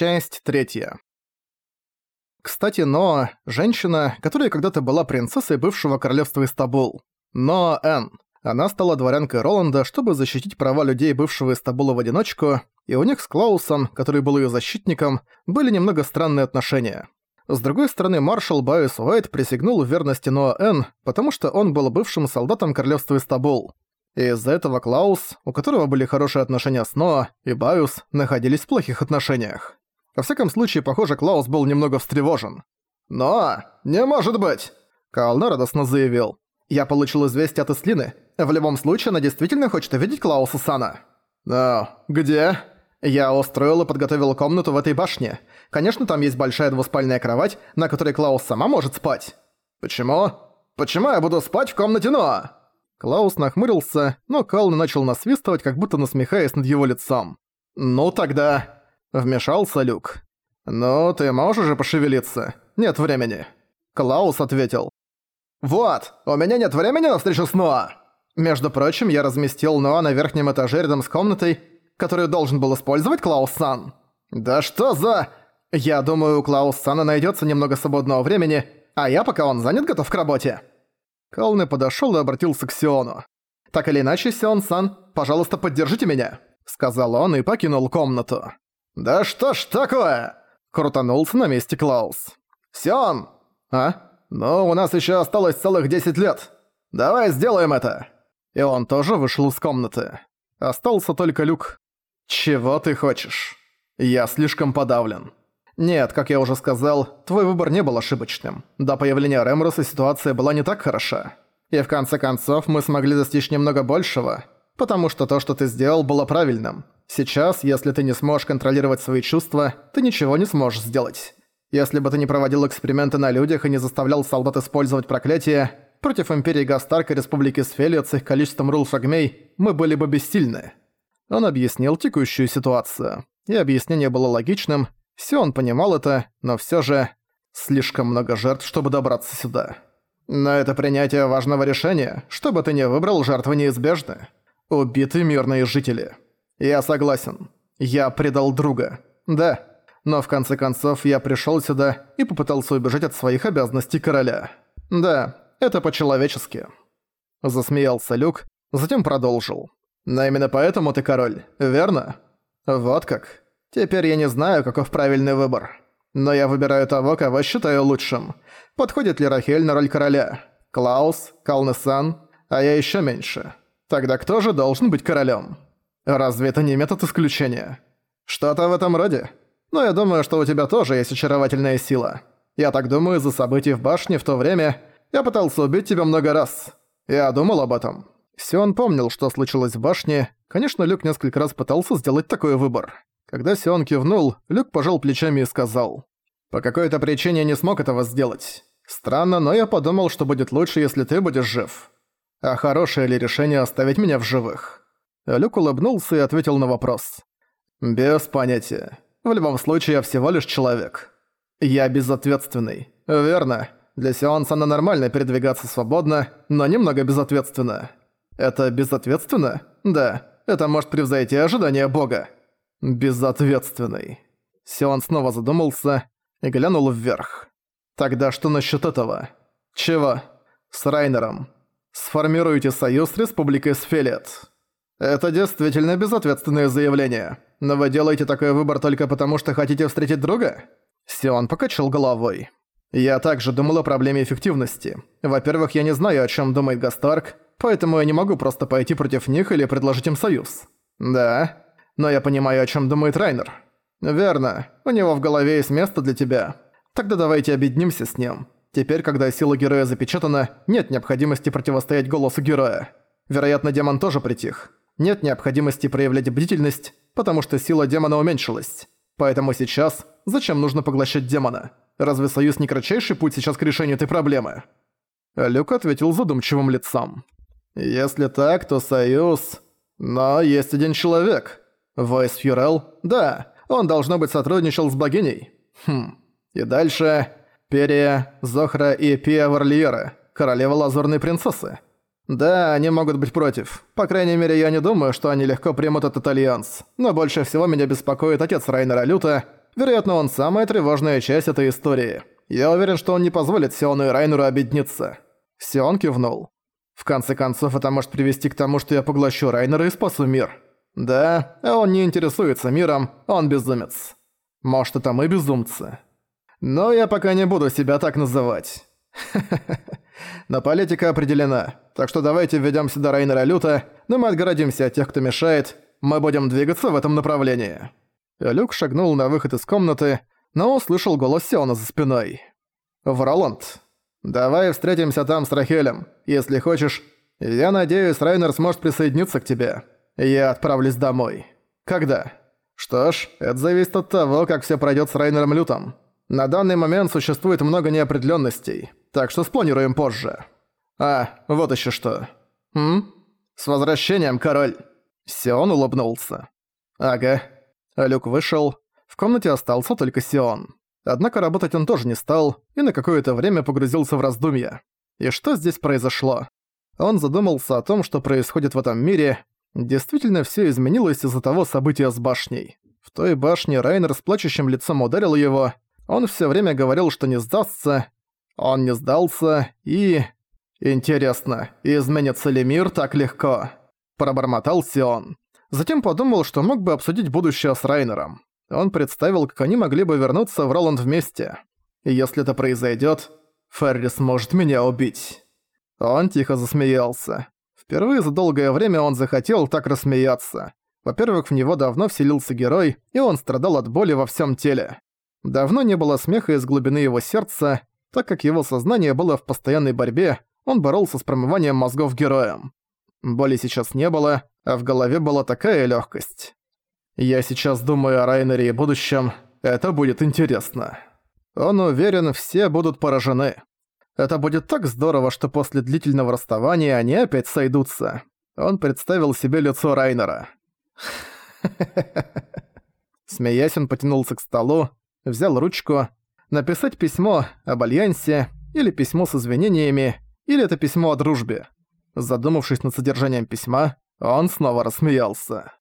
Часть третья. Кстати, Ноа – женщина, которая когда-то была принцессой бывшего королевства Истабул. Ноа Н. Она стала дворянкой Роланда, чтобы защитить права людей бывшего Истабула в одиночку, и у них с Клаусом, который был ее защитником, были немного странные отношения. С другой стороны, маршал Байус Уайт присягнул в верности Ноа Н, потому что он был бывшим солдатом королевства Истабул. И из-за этого Клаус, у которого были хорошие отношения с Ноа, и Байус находились в плохих отношениях. Во всяком случае, похоже, Клаус был немного встревожен. «Но! Не может быть!» Каална радостно заявил. «Я получил известие от Ислины. В любом случае, она действительно хочет увидеть Клауса Сана». «Но где?» «Я устроил и подготовил комнату в этой башне. Конечно, там есть большая двуспальная кровать, на которой Клаус сама может спать». «Почему? Почему я буду спать в комнате Ноа?» Клаус нахмурился, но Калн начал насвистывать, как будто насмехаясь над его лицом. «Ну тогда...» Вмешался Люк. «Ну, ты можешь уже пошевелиться? Нет времени». Клаус ответил. «Вот, у меня нет времени на встречу с Ноа!» Между прочим, я разместил Ноа на верхнем этаже рядом с комнатой, которую должен был использовать Клаус-сан. «Да что за...» «Я думаю, у Клаус-сана найдется немного свободного времени, а я, пока он занят, готов к работе». Калны подошел и обратился к Сиону. «Так или иначе, Сион-сан, пожалуйста, поддержите меня», — сказал он и покинул комнату. «Да что ж такое?» — крутанулся на месте Клаус. «Сион!» «А? Ну, у нас еще осталось целых 10 лет. Давай сделаем это!» И он тоже вышел из комнаты. Остался только Люк. «Чего ты хочешь?» «Я слишком подавлен». «Нет, как я уже сказал, твой выбор не был ошибочным. До появления Рэмроса ситуация была не так хороша. И в конце концов мы смогли достичь немного большего, потому что то, что ты сделал, было правильным. Сейчас, если ты не сможешь контролировать свои чувства, ты ничего не сможешь сделать. Если бы ты не проводил эксперименты на людях и не заставлял солдат использовать проклятие, против Империи Гастарк и Республики Сфелия с их количеством рул-шагмей мы были бы бессильны. Он объяснил текущую ситуацию. И объяснение было логичным, все он понимал это, но все же слишком много жертв, чтобы добраться сюда. Но это принятие важного решения, чтобы ты не выбрал, жертвы неизбежны. Убиты мирные жители. «Я согласен. Я предал друга. Да. Но в конце концов я пришёл сюда и попытался убежать от своих обязанностей короля. Да, это по-человечески». Засмеялся Люк, затем продолжил. «Но именно поэтому ты король, верно? Вот как. Теперь я не знаю, каков правильный выбор. Но я выбираю того, кого считаю лучшим. Подходит ли Рахель на роль короля? Клаус? Калнесан? А я ещё меньше. Тогда кто же должен быть королем?» Разве это не метод исключения? Что-то в этом роде. Но я думаю, что у тебя тоже есть очаровательная сила. Я так думаю, из-за событий в башне в то время я пытался убить тебя много раз. Я думал об этом. Сион помнил, что случилось в башне. Конечно, Люк несколько раз пытался сделать такой выбор. Когда Сион кивнул, Люк пожал плечами и сказал. «По какой-то причине я не смог этого сделать. Странно, но я подумал, что будет лучше, если ты будешь жив. А хорошее ли решение оставить меня в живых?» Люк улыбнулся и ответил на вопрос. «Без понятия. В любом случае, я всего лишь человек. Я безответственный. Верно. Для Сеансана нормально передвигаться свободно, но немного безответственно. Это безответственно? Да. Это может превзойти ожидания бога. Безответственный». Сион снова задумался и глянул вверх. «Тогда что насчет этого?» «Чего?» «С Райнером. Сформируйте союз с Республикой Сфелет». «Это действительно безответственное заявление. Но вы делаете такой выбор только потому, что хотите встретить друга?» Сион покачал головой. «Я также думал о проблеме эффективности. Во-первых, я не знаю, о чем думает Гастарк, поэтому я не могу просто пойти против них или предложить им союз. Да, но я понимаю, о чем думает Райнер. Верно, у него в голове есть место для тебя. Тогда давайте объединимся с ним. Теперь, когда сила героя запечатана, нет необходимости противостоять голосу героя. Вероятно, демон тоже притих. Нет необходимости проявлять бдительность, потому что сила демона уменьшилась. Поэтому сейчас зачем нужно поглощать демона? Разве союз не кратчайший путь сейчас к решению этой проблемы? Люк ответил задумчивым лицом. Если так, то союз... Но есть один человек. Войс Фьюрел? Да, он, должно быть, сотрудничал с богиней. Хм. И дальше... Перия, Зохра и Пия королева Лазурной Принцессы. Да, они могут быть против. По крайней мере, я не думаю, что они легко примут этот альянс. Но больше всего меня беспокоит отец Райнера Люта, Вероятно, он самая тревожная часть этой истории. Я уверен, что он не позволит Сиону и Райнеру объединиться». Сион кивнул. «В конце концов, это может привести к тому, что я поглощу Райнера и спасу мир». «Да, а он не интересуется миром, он безумец». «Может, это мы безумцы?» «Но я пока не буду себя так называть». Но политика определена, так что давайте введем сюда Райнера Люта, но мы отгородимся от тех, кто мешает, мы будем двигаться в этом направлении». Люк шагнул на выход из комнаты, но услышал голос Сиона за спиной. «Вроланд, давай встретимся там с Рахелем. Если хочешь, я надеюсь, Райнер сможет присоединиться к тебе. Я отправлюсь домой. Когда?» «Что ж, это зависит от того, как все пройдет с Райнером Лютом. На данный момент существует много неопределенностей, так что спланируем позже. А, вот еще что. М? С возвращением, король!» Сион улыбнулся. «Ага». Люк вышел. В комнате остался только Сион. Однако работать он тоже не стал и на какое-то время погрузился в раздумья. И что здесь произошло? Он задумался о том, что происходит в этом мире. Действительно, все изменилось из-за того события с башней. В той башне Райнер с плачущим лицом ударил его, он все время говорил, что не сдастся. Он не сдался и... Интересно, изменится ли мир так легко? Пробормотал Сион. Затем подумал, что мог бы обсудить будущее с Райнером. Он представил, как они могли бы вернуться в Роланд вместе. И если это произойдет, Феррис может меня убить. Он тихо засмеялся. Впервые за долгое время он захотел так рассмеяться. Во-первых, в него давно вселился герой, и он страдал от боли во всем теле. Давно не было смеха из глубины его сердца, так как его сознание было в постоянной борьбе, он боролся с промыванием мозгов героем. Боли сейчас не было, а в голове была такая легкость. Я сейчас думаю о Райнере и будущем, это будет интересно. Он уверен, все будут поражены. Это будет так здорово, что после длительного расставания они опять сойдутся. Он представил себе лицо Райнера. Смеясь, он потянулся к столу, взял ручку, написать письмо об альянсе, или письмо с извинениями, или это письмо о дружбе. Задумавшись над содержанием письма, он снова рассмеялся.